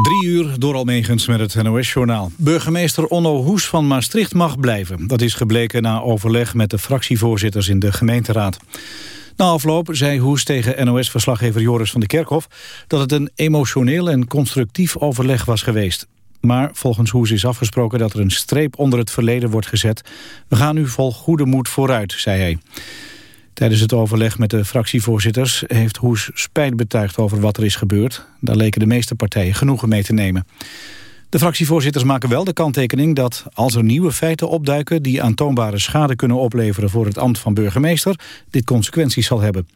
Drie uur door Almegens met het NOS-journaal. Burgemeester Onno Hoes van Maastricht mag blijven. Dat is gebleken na overleg met de fractievoorzitters in de gemeenteraad. Na afloop zei Hoes tegen NOS-verslaggever Joris van de Kerkhof... dat het een emotioneel en constructief overleg was geweest. Maar volgens Hoes is afgesproken dat er een streep onder het verleden wordt gezet. We gaan nu vol goede moed vooruit, zei hij. Tijdens het overleg met de fractievoorzitters heeft Hoes spijt betuigd over wat er is gebeurd. Daar leken de meeste partijen genoegen mee te nemen. De fractievoorzitters maken wel de kanttekening dat als er nieuwe feiten opduiken die aantoonbare schade kunnen opleveren voor het ambt van burgemeester, dit consequenties zal hebben.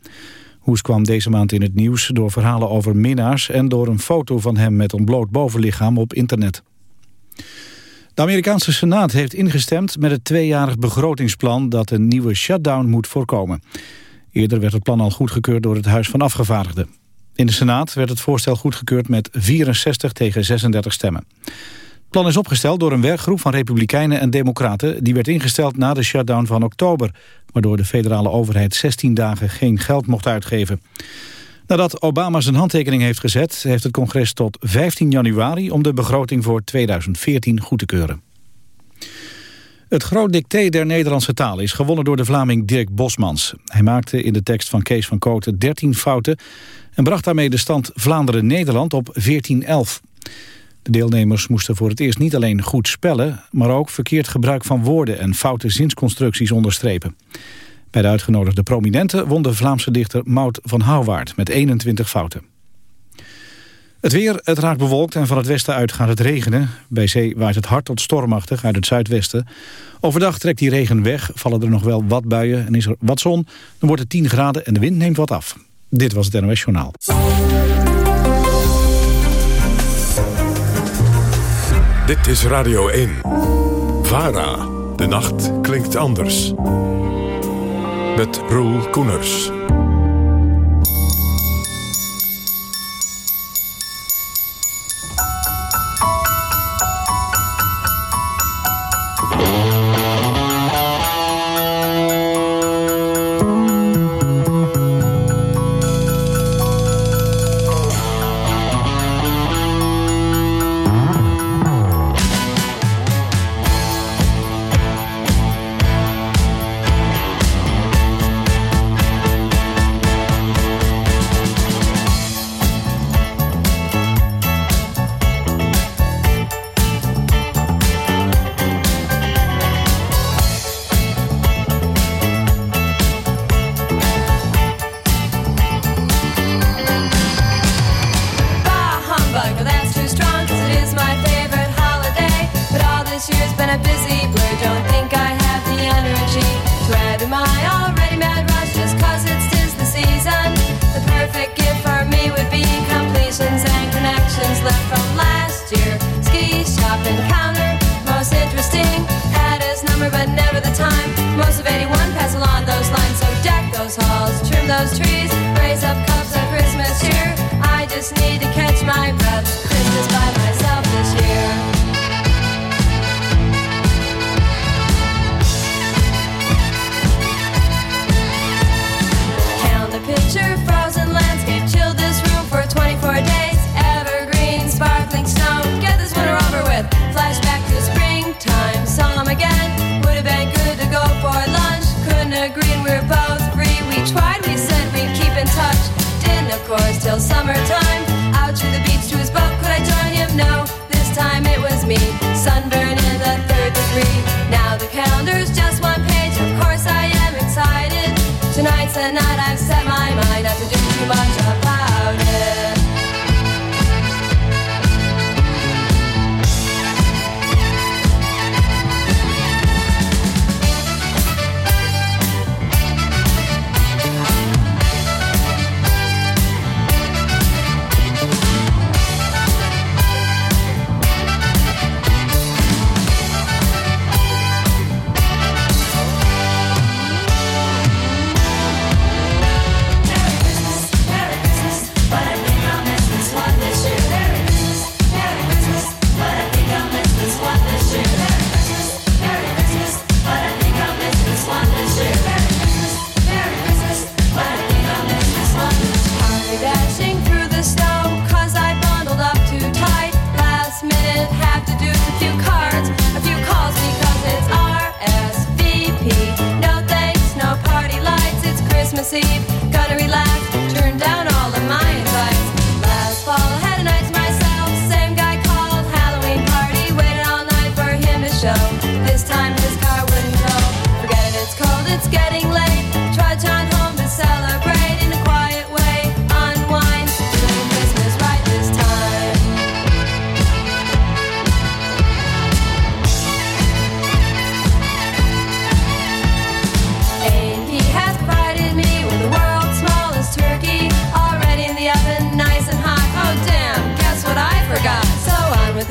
Hoes kwam deze maand in het nieuws door verhalen over minnaars en door een foto van hem met een bloot bovenlichaam op internet. De Amerikaanse Senaat heeft ingestemd met het tweejarig begrotingsplan dat een nieuwe shutdown moet voorkomen. Eerder werd het plan al goedgekeurd door het Huis van Afgevaardigden. In de Senaat werd het voorstel goedgekeurd met 64 tegen 36 stemmen. Het plan is opgesteld door een werkgroep van Republikeinen en Democraten... die werd ingesteld na de shutdown van oktober... waardoor de federale overheid 16 dagen geen geld mocht uitgeven. Nadat Obama zijn handtekening heeft gezet... heeft het congres tot 15 januari om de begroting voor 2014 goed te keuren. Het groot dicté der Nederlandse taal is gewonnen door de Vlaming Dirk Bosmans. Hij maakte in de tekst van Kees van Kooten 13 fouten... en bracht daarmee de stand Vlaanderen-Nederland op 14-11. De deelnemers moesten voor het eerst niet alleen goed spellen... maar ook verkeerd gebruik van woorden en foute zinsconstructies onderstrepen. Bij de uitgenodigde prominenten won de Vlaamse dichter Maud van Houwaard met 21 fouten. Het weer, het raakt bewolkt en van het westen uit gaat het regenen. Bij zee waait het hard tot stormachtig uit het zuidwesten. Overdag trekt die regen weg, vallen er nog wel wat buien en is er wat zon. Dan wordt het 10 graden en de wind neemt wat af. Dit was het NOS Journaal. Dit is Radio 1. VARA. De nacht klinkt anders met Roel Koeners. till summertime.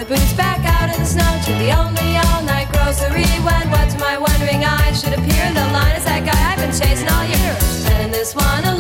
the boots back out in the snow to the only all-night grocery. When what to my wondering eyes should appear the line is that guy I've been chasing all year, and this one.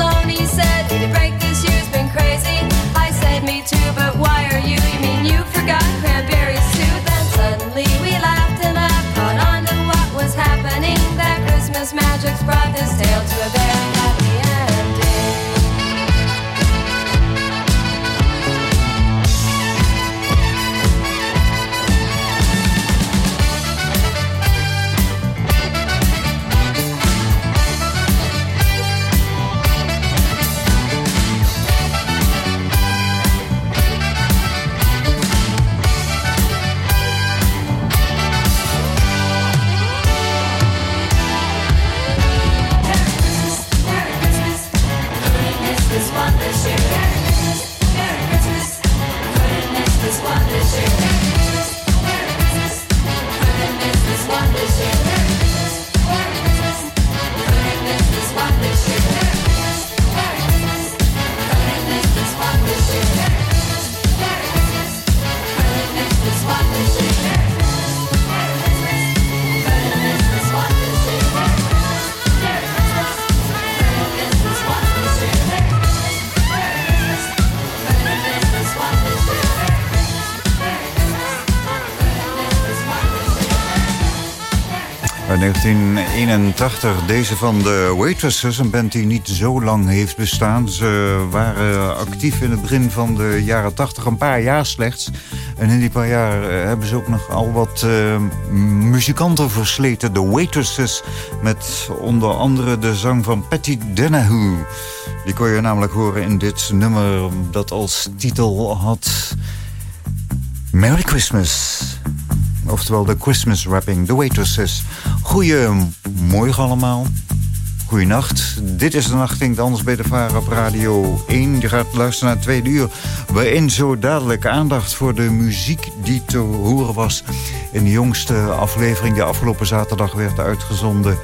1981. Deze van de Waitresses, een band die niet zo lang heeft bestaan. Ze waren actief in het begin van de jaren 80, een paar jaar slechts. En in die paar jaar eh, hebben ze ook nog al wat uh, muzikanten versleten. De Waitresses, met onder andere de zang van Patty Donahue. Die kon je namelijk horen in dit nummer dat als titel had... Merry Christmas. Oftewel de Christmas Rapping, The Waitresses. Goedemorgen allemaal. Goedenacht. Dit is de Nacht Klinkt Anders bij de Vara op Radio 1. Je gaat luisteren naar het tweede uur... waarin zo dadelijk aandacht voor de muziek die te horen was... in de jongste aflevering die afgelopen zaterdag werd uitgezonden...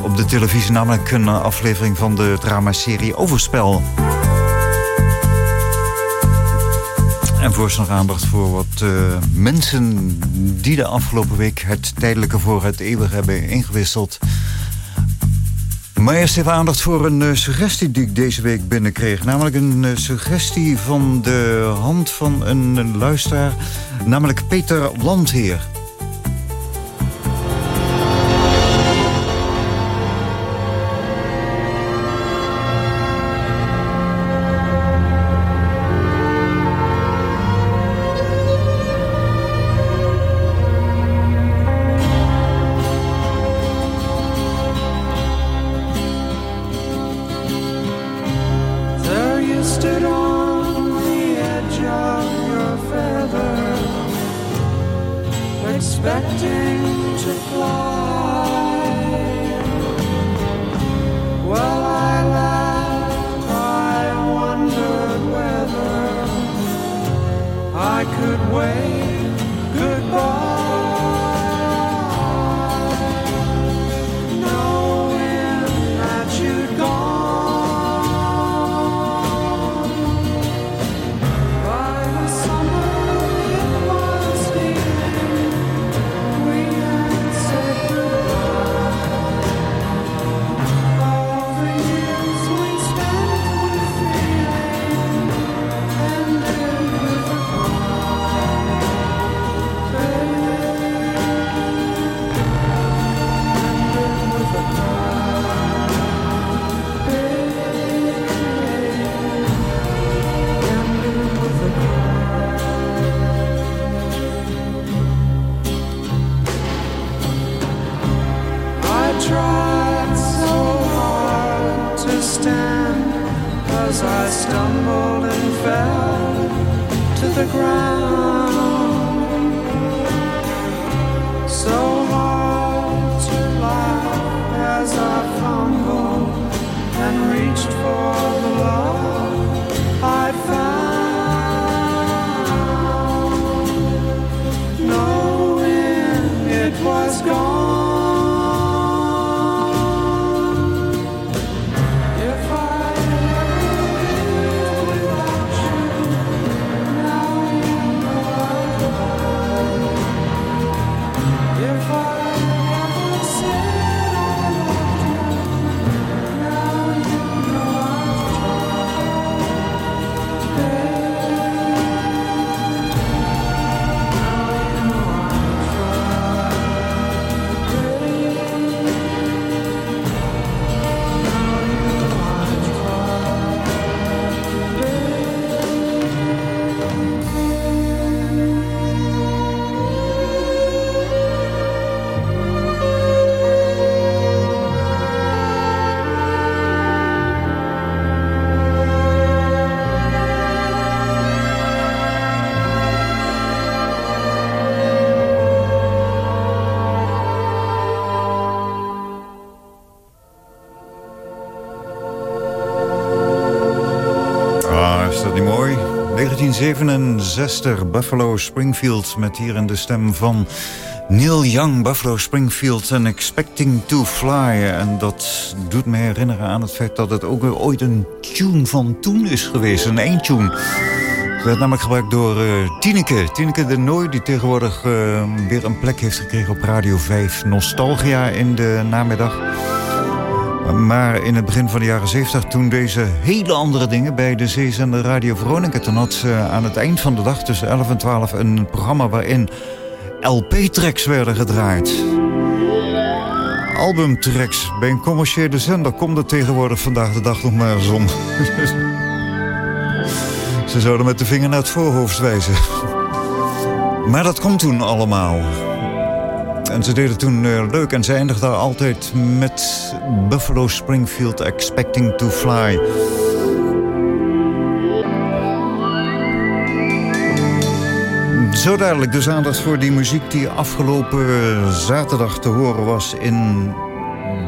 op de televisie, namelijk een aflevering van de dramaserie Overspel... En voor nog aandacht voor wat uh, mensen die de afgelopen week... het tijdelijke voor het eeuwig hebben ingewisseld. Maar eerst even aandacht voor een uh, suggestie die ik deze week binnenkreeg. Namelijk een uh, suggestie van de hand van een luisteraar. Namelijk Peter Landheer. 1967, Buffalo Springfield met hier in de stem van Neil Young. Buffalo Springfield en Expecting to Fly. En dat doet me herinneren aan het feit dat het ook ooit een tune van toen is geweest. Een eindtune. Het werd namelijk gebruikt door eh Tineke. Tineke de Nooi, die tegenwoordig eh, weer een plek heeft gekregen op Radio 5. Nostalgia in de namiddag. Maar in het begin van de jaren 70, toen deze hele andere dingen bij de zeezender Radio Veronica... toen had ze aan het eind van de dag tussen 11 en 12 een programma waarin LP-tracks werden gedraaid. Albumtracks. Bij een commerciële zender komt het tegenwoordig vandaag de dag nog maar eens om. Ze zouden met de vinger naar het voorhoofd wijzen. Maar dat komt toen allemaal. En ze deden toen eh, leuk en ze eindigde altijd met Buffalo Springfield Expecting to Fly. Zo dadelijk dus aandacht voor die muziek die afgelopen zaterdag te horen was... in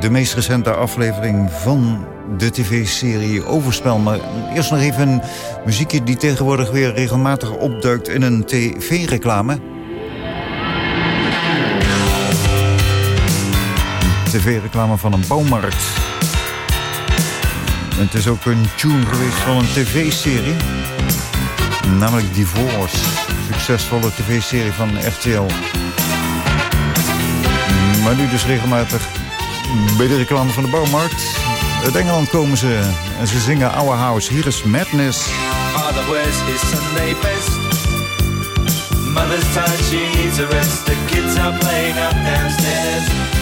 de meest recente aflevering van de tv-serie Overspel. Maar eerst nog even een muziekje die tegenwoordig weer regelmatig opduikt in een tv-reclame... tv-reclame van een bouwmarkt. Het is ook een tune geweest van een tv-serie. Namelijk Divorce. Succesvolle tv-serie van RTL. Maar nu dus regelmatig bij de reclame van de bouwmarkt. Uit Engeland komen ze en ze zingen Our House. Hier is Madness. Sunday best. Mother's tired, she needs a rest. The kids are playing up downstairs.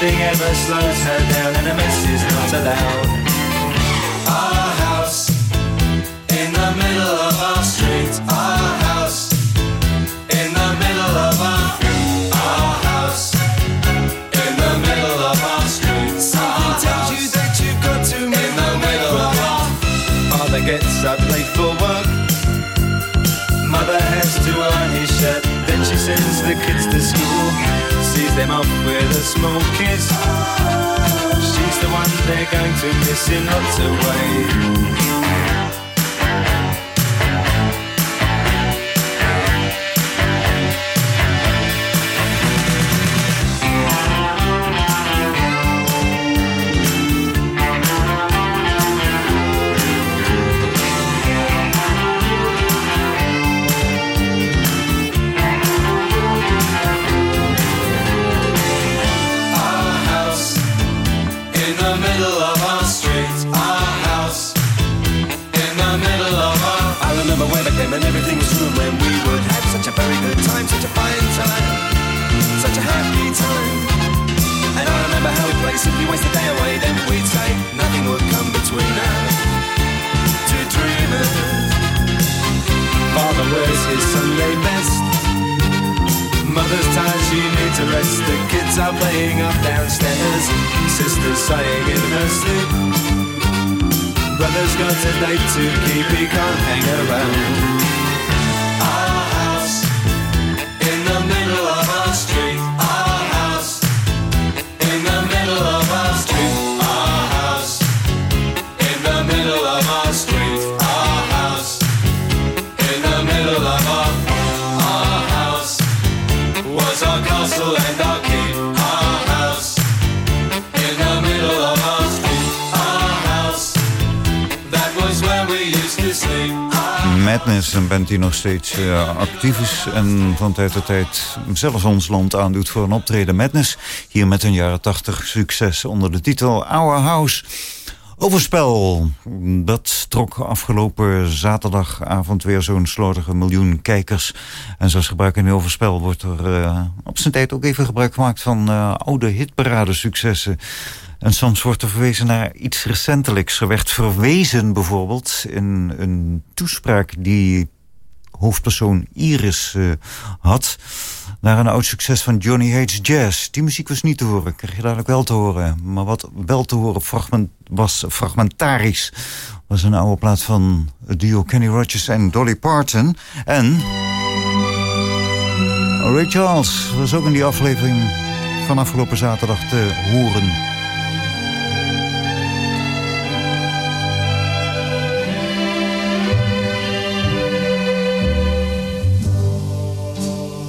Nothing ever slows her down, and a mess is not allowed. Our house in the middle of our street. Our house in the middle of our our house in the middle of our street. Something tells you that you've got to in the middle of our. Father gets up late for work. Mother has to iron his shirt. Then she sends the kids to school. Them off with a small kiss. She's the one they're going to miss in lots of ways. Kids are playing up downstairs. Sister's sighing in her sleep. Brother's got a date to keep, he can't hang around. Our Madness, een band die nog steeds eh, actief is... en van tijd tot tijd zelfs ons land aandoet voor een optreden Madness. Hier met een jaren 80 succes onder de titel Our House. Overspel, dat trok afgelopen zaterdagavond weer zo'n slordige miljoen kijkers. En zoals gebruik in Overspel wordt er eh, op zijn tijd ook even gebruik gemaakt van eh, oude hitparade successen. En soms wordt er verwezen naar iets recentelijks. Er werd verwezen bijvoorbeeld in een toespraak die hoofdpersoon Iris eh, had... naar een oud succes van Johnny Hates Jazz. Die muziek was niet te horen, kreeg je dadelijk wel te horen. Maar wat wel te horen fragment, was fragmentarisch... was een oude plaat van het duo Kenny Rogers en Dolly Parton. En... Ray Charles was ook in die aflevering van afgelopen zaterdag te horen...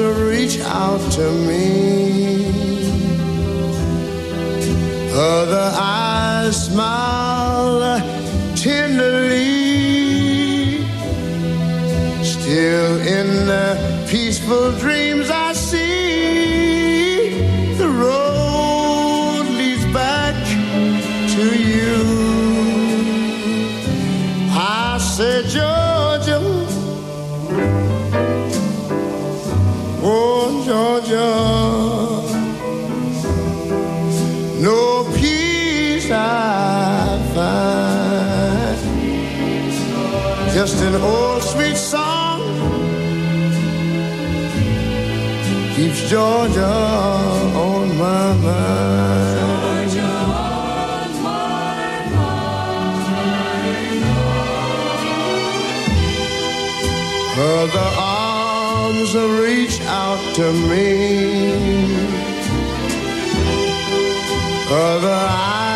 reach out to me. Other eyes smile tenderly. Still in the peaceful dreams Georgia, no peace I find. Just an old sweet song keeps Georgia on my mind. The arms reach out to me. Other eyes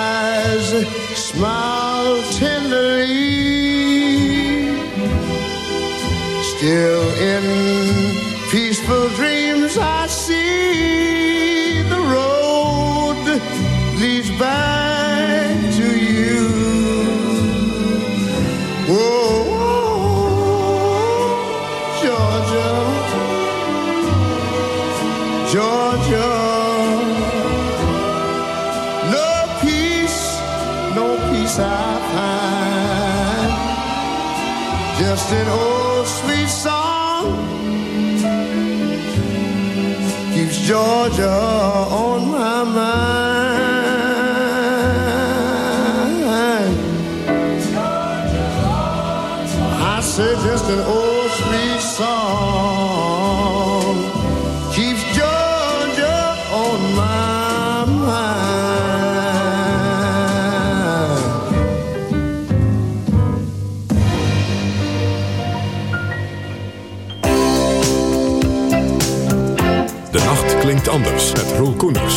Roel Koeners.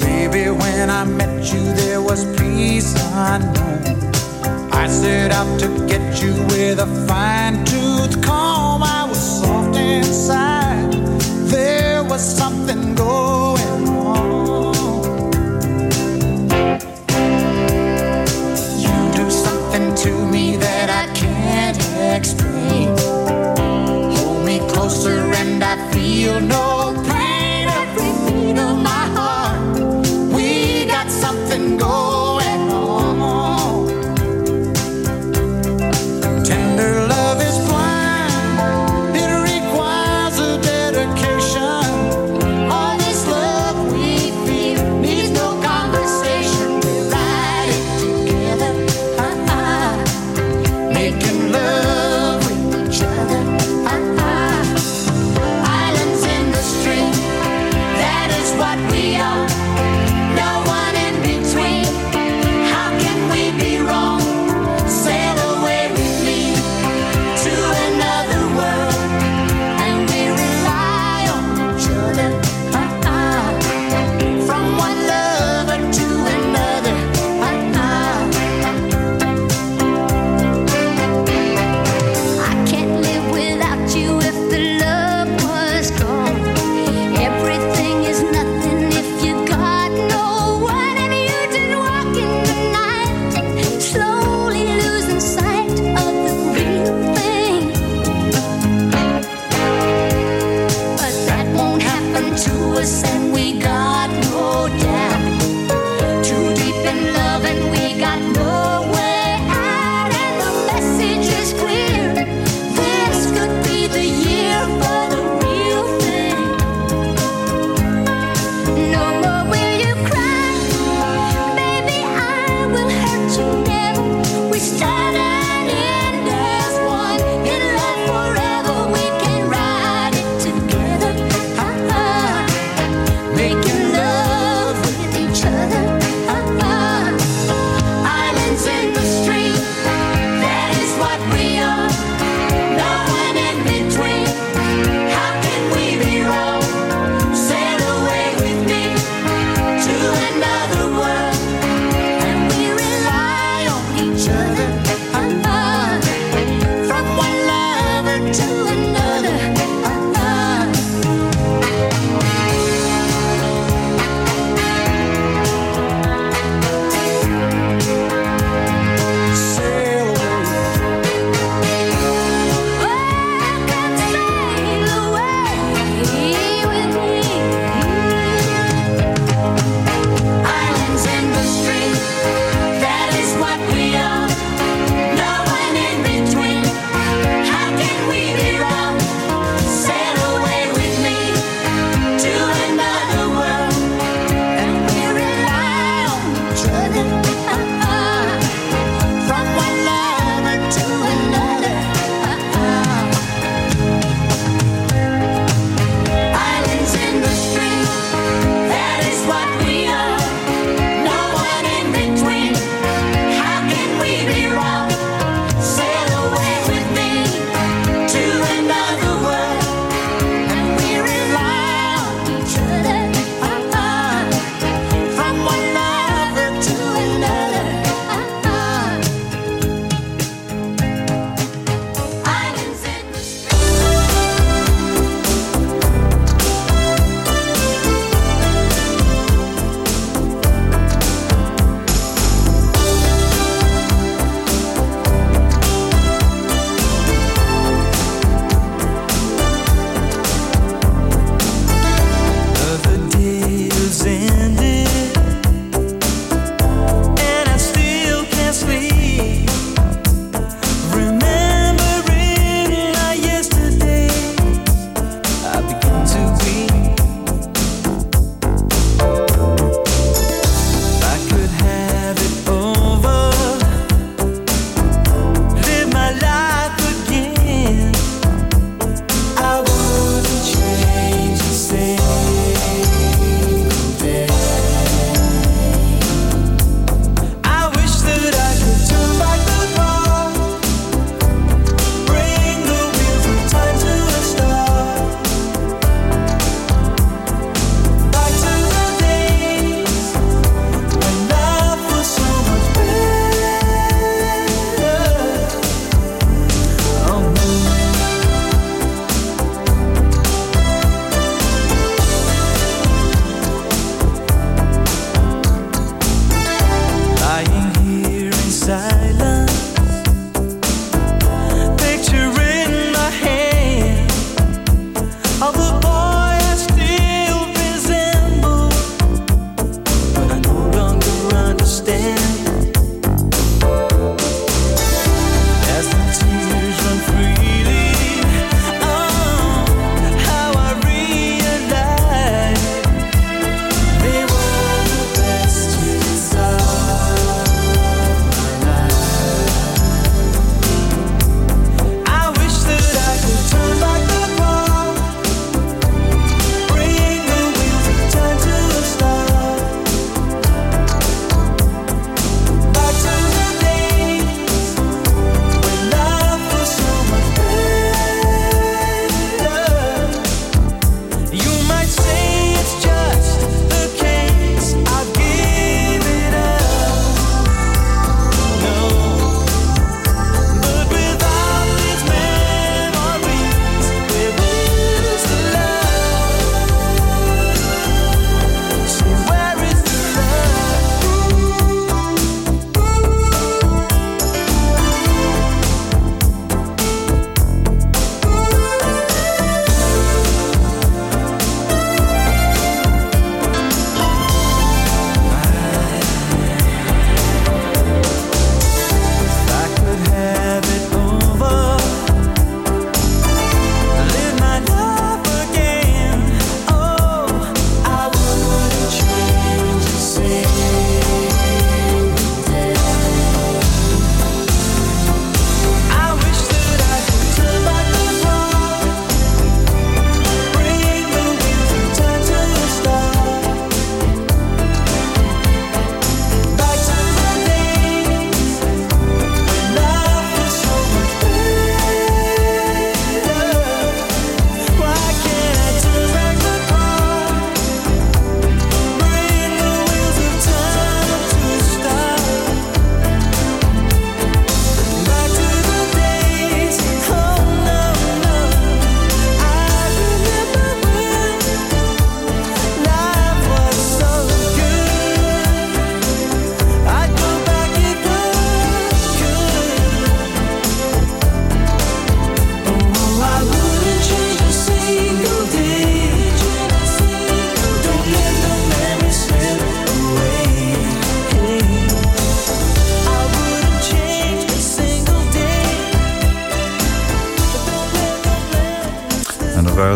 Baby, when I met you, there was peace unknown. I set out to get you with a fine tooth comb. I was soft inside. There was something going on. You do something to me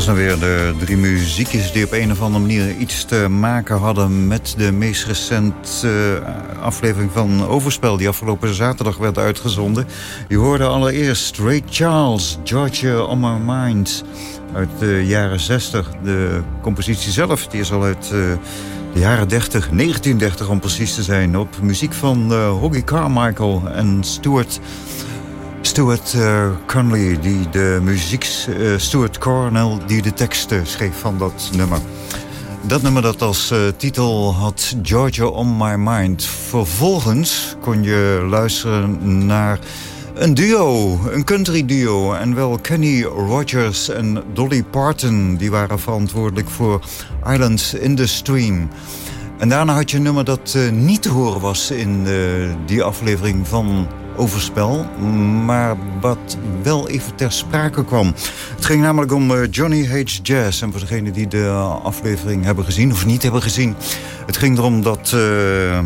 ze dan weer de drie muziekjes die op een of andere manier iets te maken hadden met de meest recente uh, aflevering van Overspel die afgelopen zaterdag werd uitgezonden. Je hoorde allereerst Ray Charles, Georgia on My Mind uit de jaren 60. De compositie zelf die is al uit uh, de jaren 30, 1930 om precies te zijn, op muziek van uh, Hoggy Carmichael en Stuart Stuart uh, Conley, die de muziek... Uh, Stuart Cornell, die de teksten schreef van dat nummer. Dat nummer dat als uh, titel had Georgia on My Mind. Vervolgens kon je luisteren naar een duo, een country duo. En wel Kenny Rogers en Dolly Parton. Die waren verantwoordelijk voor Islands in the Stream. En daarna had je een nummer dat niet te horen was in die aflevering van overspel, maar wat wel even ter sprake kwam. Het ging namelijk om uh, Johnny H. Jazz. En voor degenen die de aflevering hebben gezien of niet hebben gezien... het ging erom dat uh,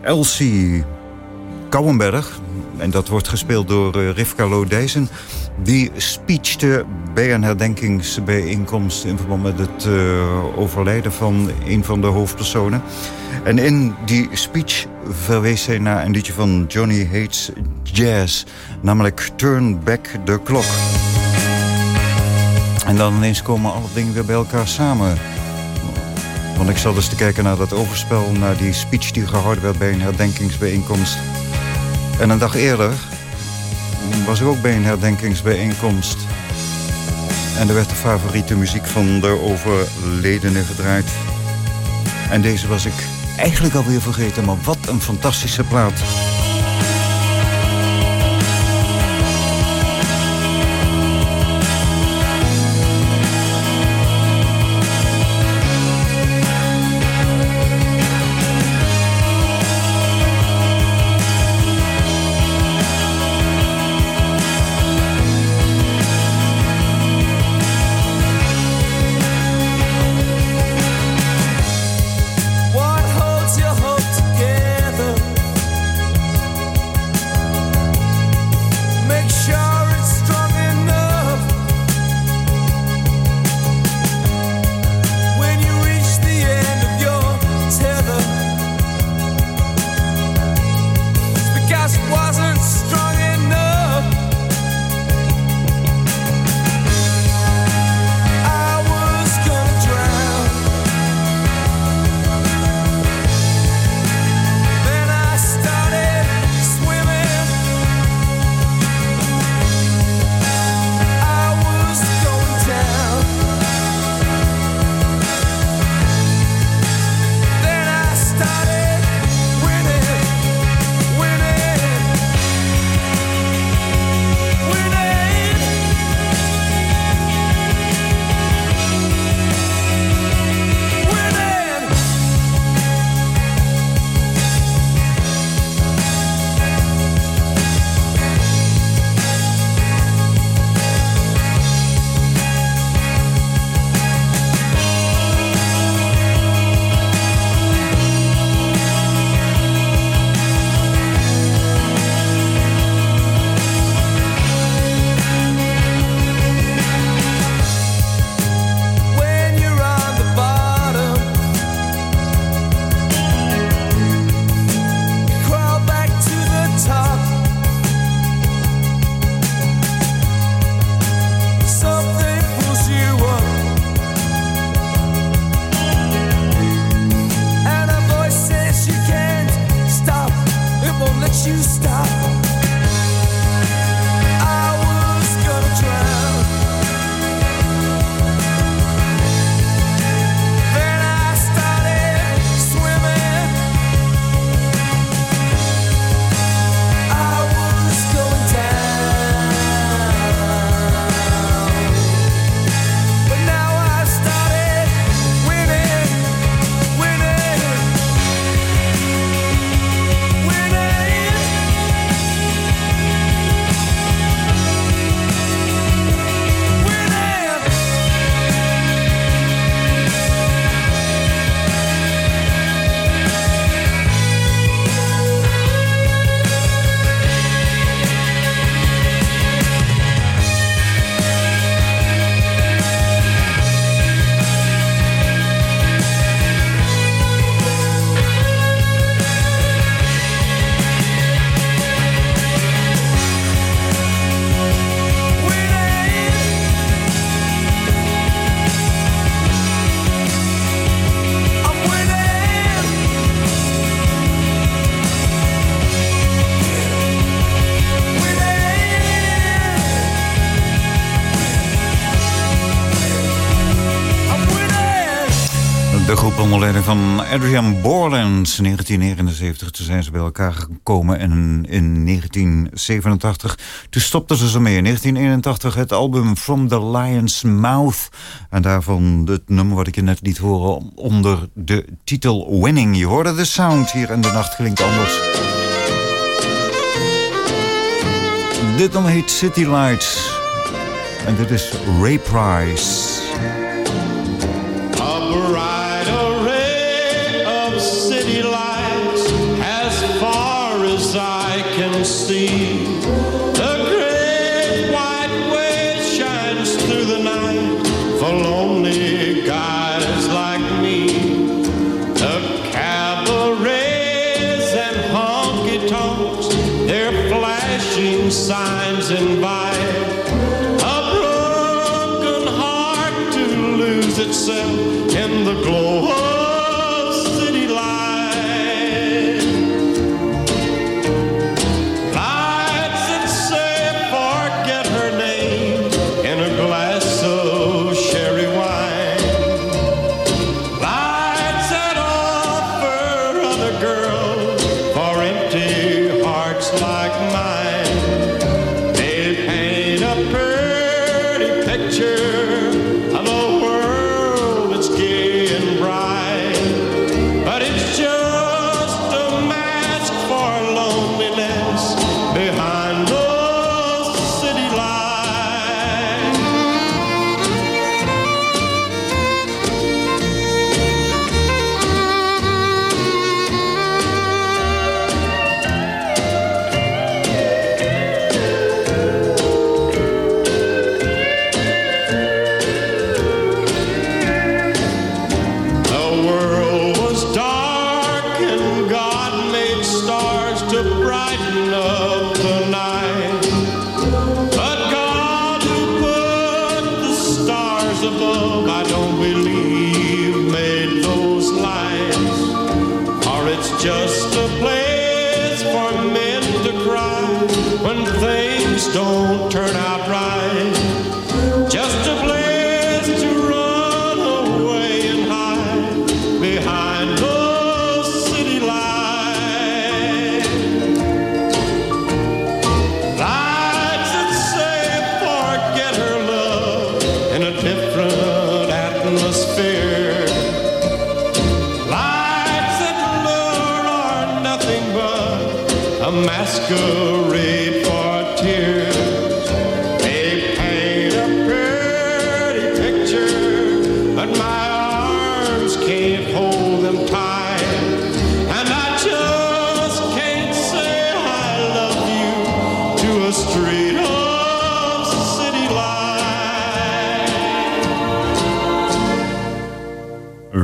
Elsie Kouwenberg... en dat wordt gespeeld door uh, Rivka Lodijzen... die speechte bij een herdenkingsbijeenkomst... in verband met het overlijden van een van de hoofdpersonen... En in die speech verwees hij naar een liedje van Johnny Hates Jazz. Namelijk Turn Back the Clock. En dan ineens komen alle dingen weer bij elkaar samen. Want ik zat dus te kijken naar dat overspel... naar die speech die gehouden werd bij een herdenkingsbijeenkomst. En een dag eerder was ik ook bij een herdenkingsbijeenkomst. En er werd de favoriete muziek van de overledene gedraaid. En deze was ik eigenlijk alweer vergeten, maar wat een fantastische plaat. Van Adrian Borland. 1979 toen zijn ze bij elkaar gekomen. En in 1987 toen stopten ze ze mee. In 1981 het album From the Lion's Mouth. En daarvan het nummer wat ik je net liet horen onder de titel Winning. Je hoorde de sound hier in de nacht klinkt anders. Dit nummer heet City Lights. En dit is Ray Price. I like mine.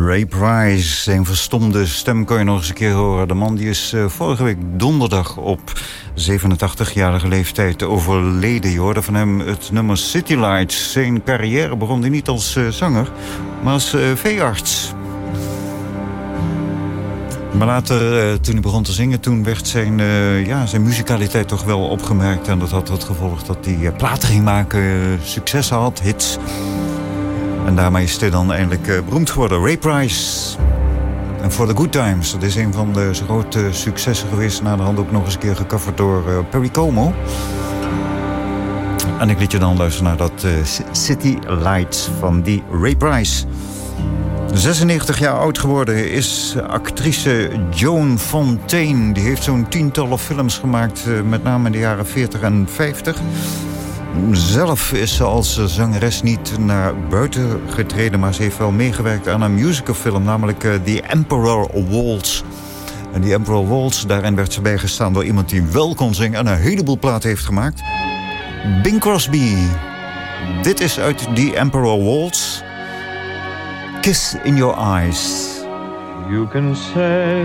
Ray Price, zijn verstomde stem kan je nog eens een keer horen. De man die is eh, vorige week donderdag op 87-jarige leeftijd overleden. Je hoorde van hem het nummer City Lights. Zijn carrière begon hij niet als eh, zanger, maar als eh, veearts. Maar later, toen hij begon te zingen, toen werd zijn, ja, zijn muzikaliteit toch wel opgemerkt. En dat had het gevolg dat hij platen ging maken, successen had, hits. En daarmee is hij dan eindelijk eh, beroemd geworden. Ray Price. En For the Good Times. Dat is een van de grote successen geweest. Na de hand ook nog eens een keer gecoverd door eh, Perry Como. En ik liet je dan luisteren naar dat eh, City Lights van die Ray Price. 96 jaar oud geworden is actrice Joan Fontaine. Die heeft zo'n tientallen films gemaakt, met name in de jaren 40 en 50. Zelf is ze als zangeres niet naar buiten getreden... maar ze heeft wel meegewerkt aan een musicalfilm... namelijk eh, The Emperor Waltz. En die Emperor Waltz, daarin werd ze bijgestaan door iemand die wel kon zingen... en een heleboel platen heeft gemaakt. Bing Crosby. Dit is uit The Emperor Waltz. Kiss in Your Eyes. You can say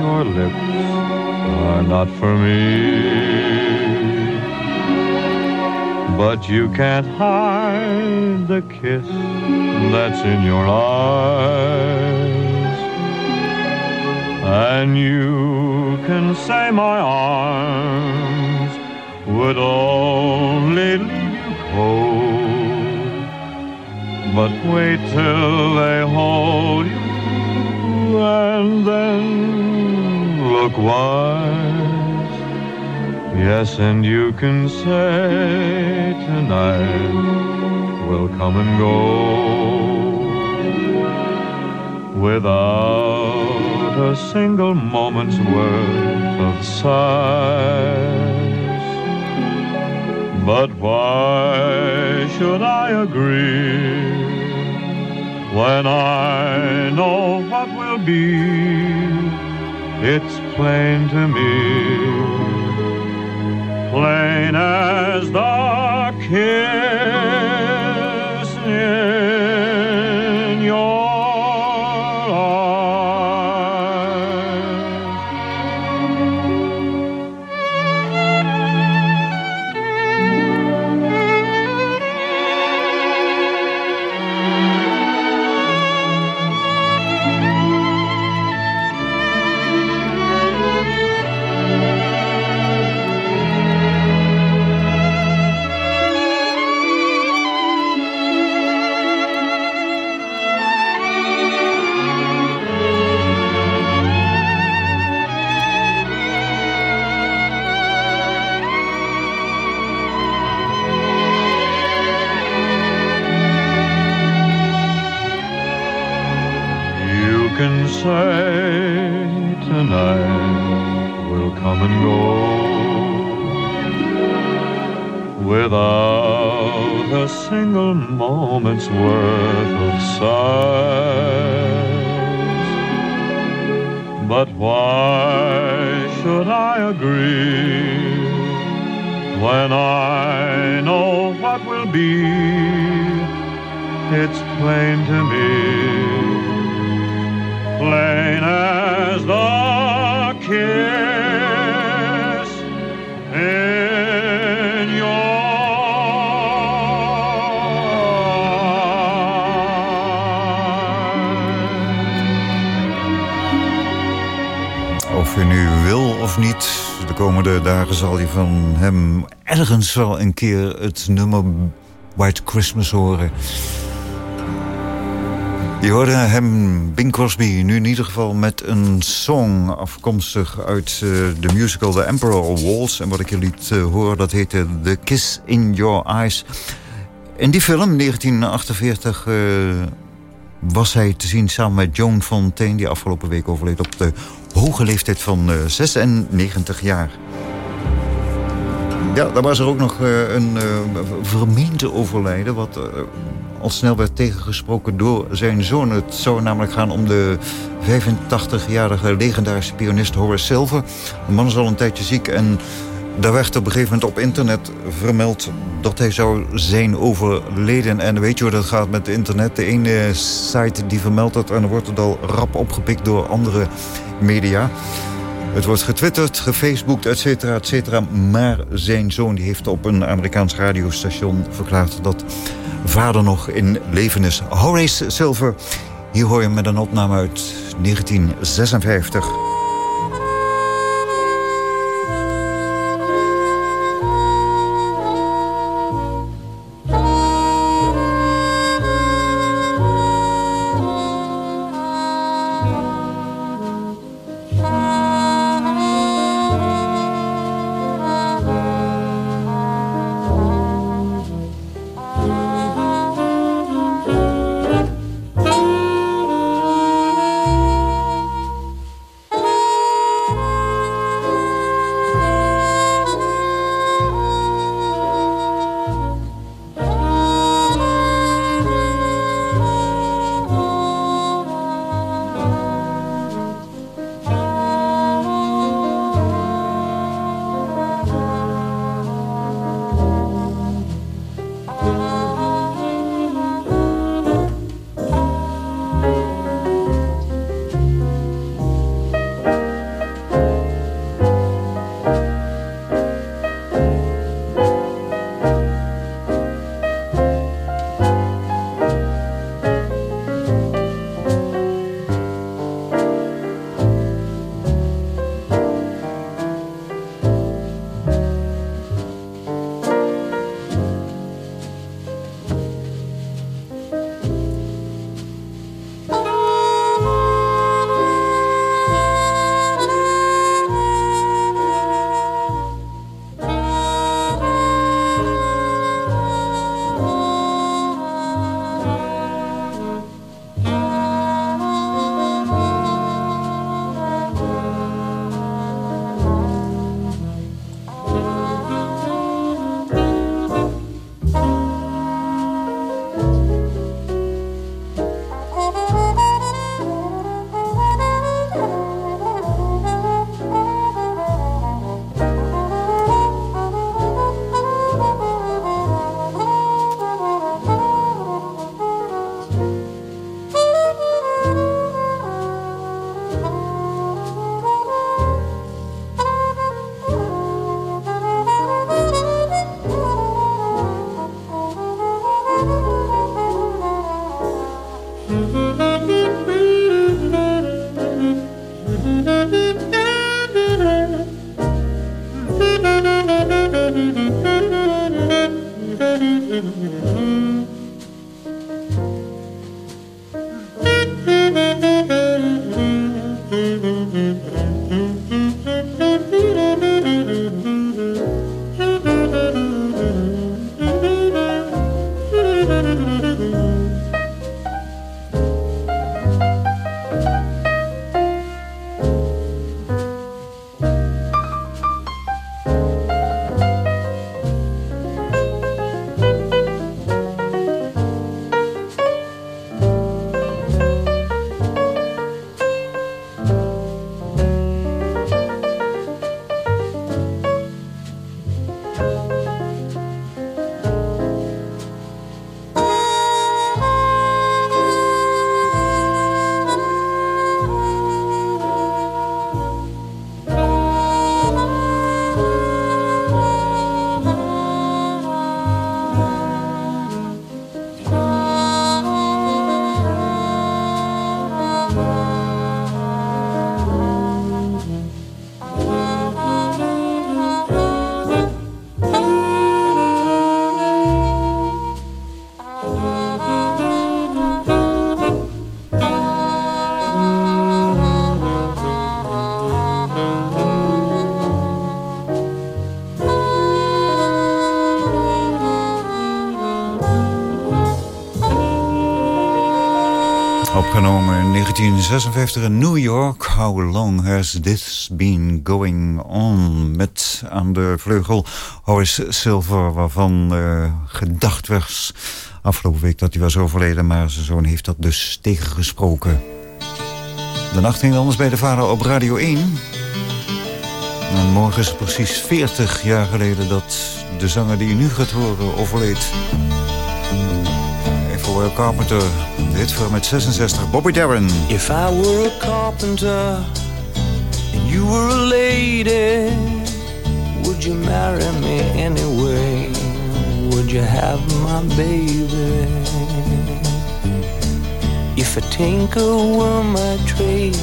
your lips are not for me, but you can't hide the kiss that's in your eyes. And you can say my arms would only leave you cold. But wait till they hold you and then look wise. Yes, and you can say tonight will come and go without a single moment's worth of sighs. But why should I agree when I know what will be? It's plain to me, plain as the kiss say tonight will come and go without a single moment's worth of sighs. But why should I agree when I know what will be? It's plain to me plain as the kiss in your. Of je nu wil of niet, de komende dagen zal je van hem ergens wel een keer het nummer White Christmas horen. Je hoorde hem, Bing Crosby, nu in ieder geval met een song afkomstig uit eh, de musical The Emperor Waltz. En wat ik je liet eh, horen, dat heette The Kiss in Your Eyes. In die film, 1948, eh, was hij te zien samen met Joan Fontaine... die afgelopen week overleed op de hoge leeftijd van eh, 96 jaar. Ja, daar was er ook nog een vermeende overlijden... wat al snel werd tegengesproken door zijn zoon. Het zou namelijk gaan om de 85-jarige legendarische pianist Horace Silver. De man is al een tijdje ziek en daar werd op een gegeven moment op internet vermeld... dat hij zou zijn overleden. En weet je hoe dat gaat met internet? De ene site die vermeldt dat en dan wordt het al rap opgepikt door andere media... Het wordt getwitterd, gefaceboekt, et cetera, et cetera. Maar zijn zoon die heeft op een Amerikaans radiostation verklaard... dat vader nog in leven is. Horace Silver, hier hoor je met een opname uit 1956. 1956 in New York. How long has this been going on? Met aan de vleugel Horace Silver, waarvan uh, gedacht was afgelopen week dat hij was overleden. Maar zijn zoon heeft dat dus tegengesproken. De nacht ging anders bij de vader op Radio 1. En morgen is het precies 40 jaar geleden dat de zanger die je nu gaat horen overleed. Carpenter. Met 66. Bobby Darin. If I were a carpenter and you were a lady, would you marry me anyway? Would you have my baby? If a tinker were my trade,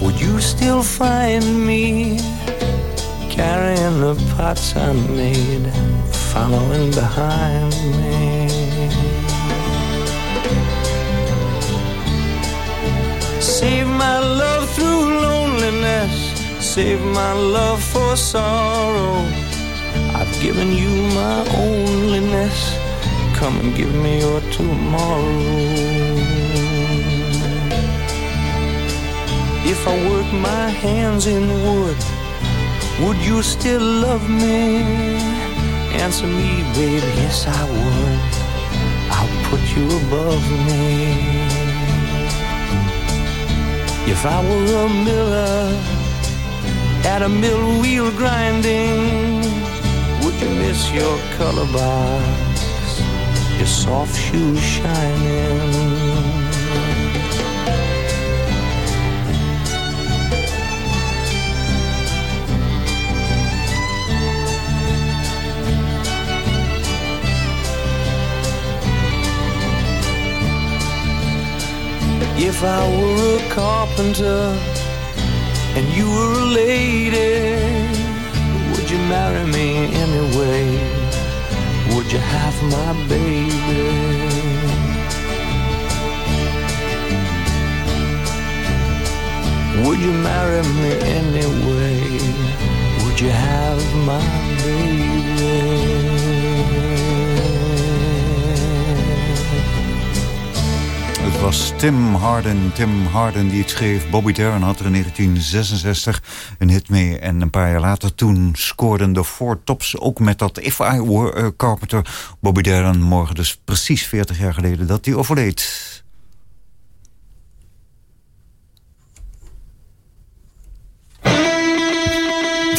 would you still find me carrying the pots I made, following behind me? Save my love through loneliness. Save my love for sorrow. I've given you my onlyness. Come and give me your tomorrow. If I work my hands in wood, would you still love me? Answer me, baby, yes I would. I'll put you above me. If I were a miller at a mill wheel grinding, would you miss your color box, your soft shoes shining? If I were a carpenter and you were a lady, would you marry me anyway? Would you have my baby? Would you marry me anyway? Would you have my baby? Was Tim Harden. Tim Harden die het schreef. Bobby Darin had er in 1966 een hit mee. En een paar jaar later toen scoorden de Four Tops ook met dat If I Were Carpenter. Bobby Darin morgen dus precies 40 jaar geleden dat hij overleed.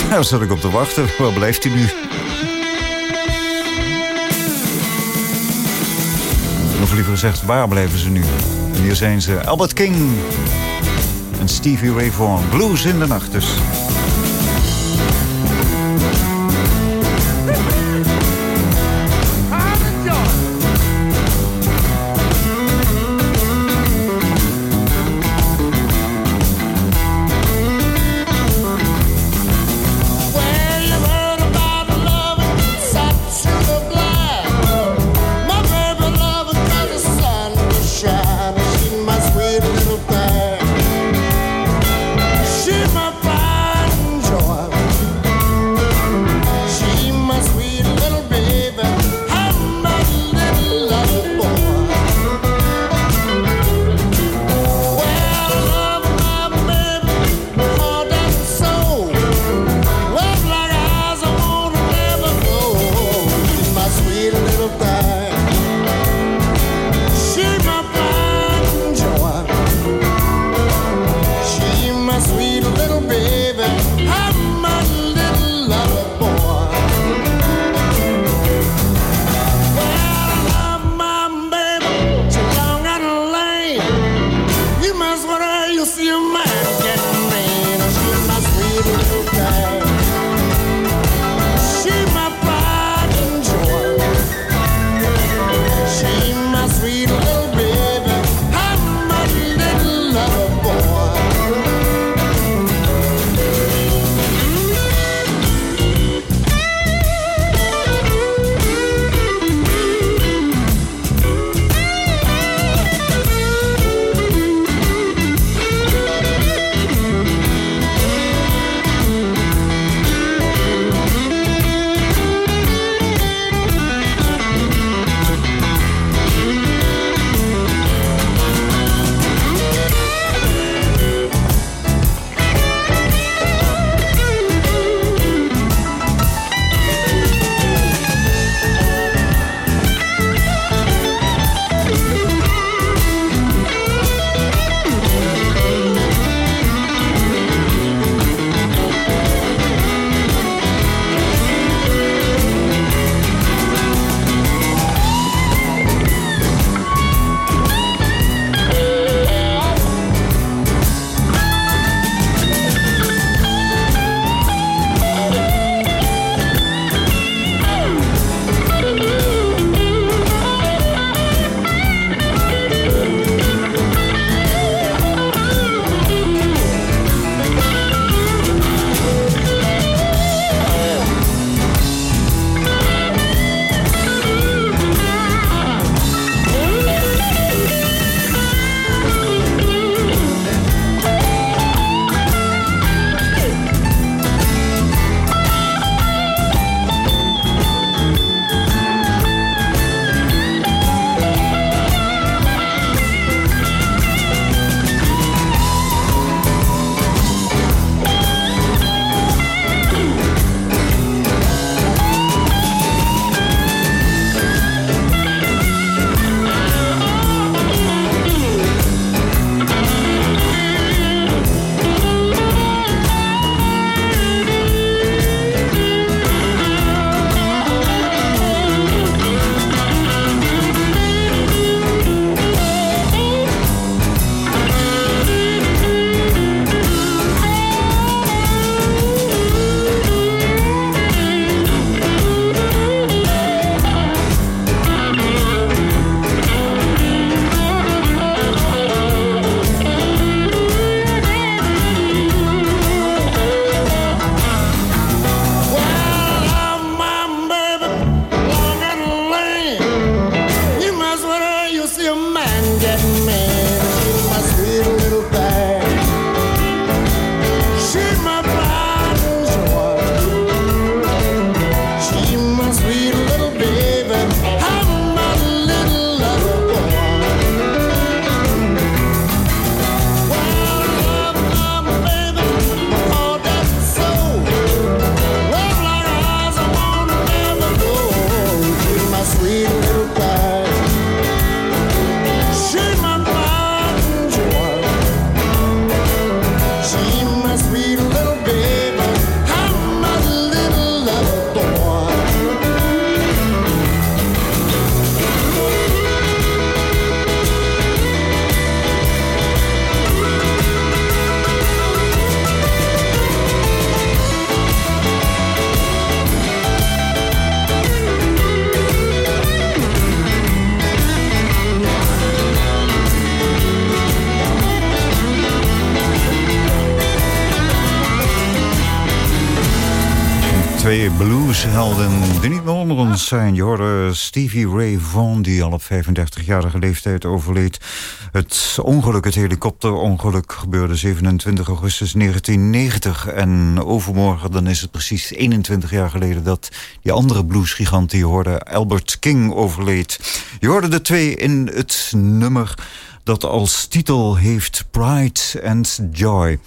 Daar zat ik op te wachten. Waar blijft hij nu? Of liever gezegd, waar blijven ze nu? En hier zijn ze Albert King en Stevie Ray Vaughan. Blues in de nacht dus. Blueshelden die niet meer onder ons zijn. Je hoorde Stevie Ray Vaughan die al op 35-jarige leeftijd overleed. Het ongeluk, het helikopterongeluk, gebeurde 27 augustus 1990. En overmorgen, dan is het precies 21 jaar geleden... dat die andere bluesgigant die hoorde, Albert King, overleed. Je hoorde de twee in het nummer dat als titel heeft Pride and Joy...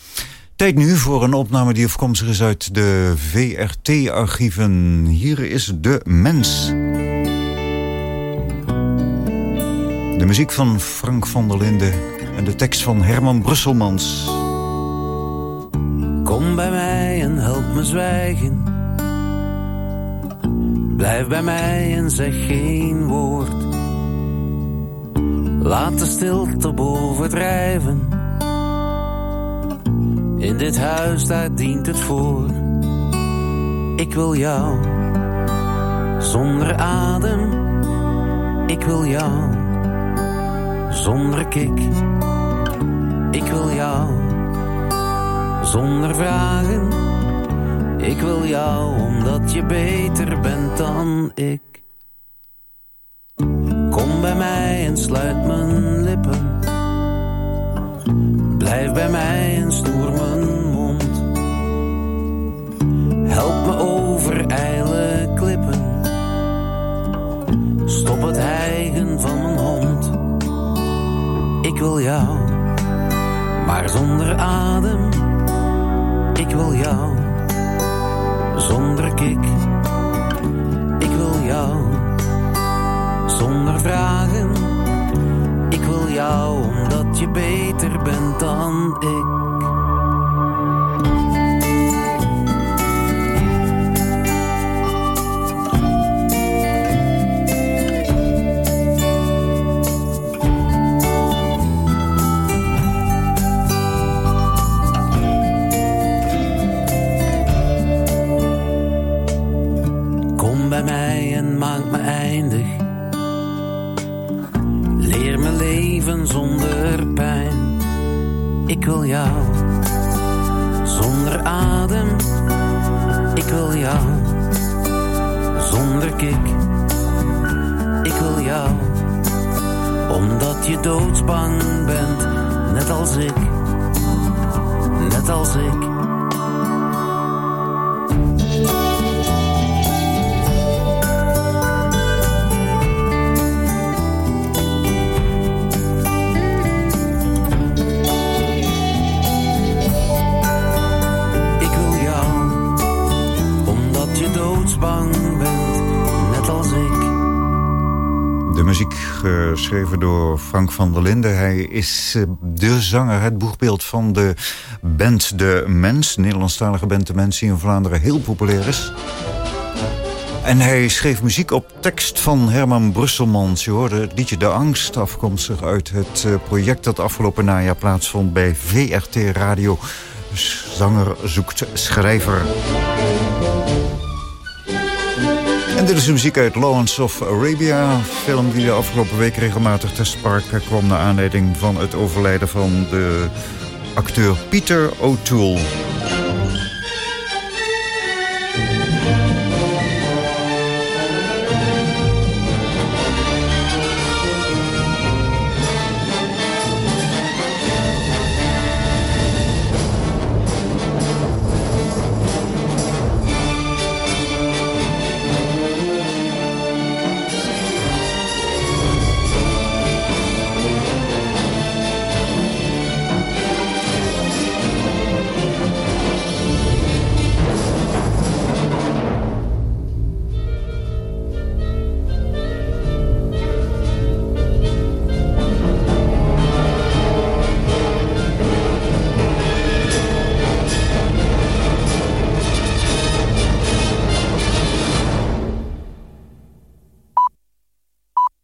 Tijd nu voor een opname die afkomstig is uit de VRT-archieven. Hier is De Mens. De muziek van Frank van der Linden en de tekst van Herman Brusselmans. Kom bij mij en help me zwijgen. Blijf bij mij en zeg geen woord. Laat de stilte bovendrijven. In dit huis, daar dient het voor. Ik wil jou, zonder adem. Ik wil jou, zonder kick. Ik wil jou, zonder vragen. Ik wil jou, omdat je beter bent dan ik. Kom bij mij en sluit mijn lippen. Blijf bij mij en snoer mijn Help me over ijle klippen. Stop het hijgen van mijn hond. Ik wil jou, maar zonder adem. Ik wil jou, zonder kick. Ik wil jou, zonder vragen. Ik wil jou omdat je beter bent dan ik. Ik wil jou, zonder adem. Ik wil jou, zonder kick. Ik wil jou, omdat je doodsbang bent, net als ik. Net als ik. Geschreven door Frank van der Linden. Hij is eh, de zanger, het boegbeeld van de band De Mens. Nederlandstalige band De Mens die in Vlaanderen heel populair is. En hij schreef muziek op tekst van Herman Brusselmans. Je hoorde het liedje De Angst, afkomstig uit het eh, project dat afgelopen najaar plaatsvond bij VRT Radio. Zanger zoekt schrijver. Dit is de muziek uit Lawrence of Arabia. Film die de afgelopen week regelmatig ter sprake kwam... naar aanleiding van het overlijden van de acteur Peter O'Toole.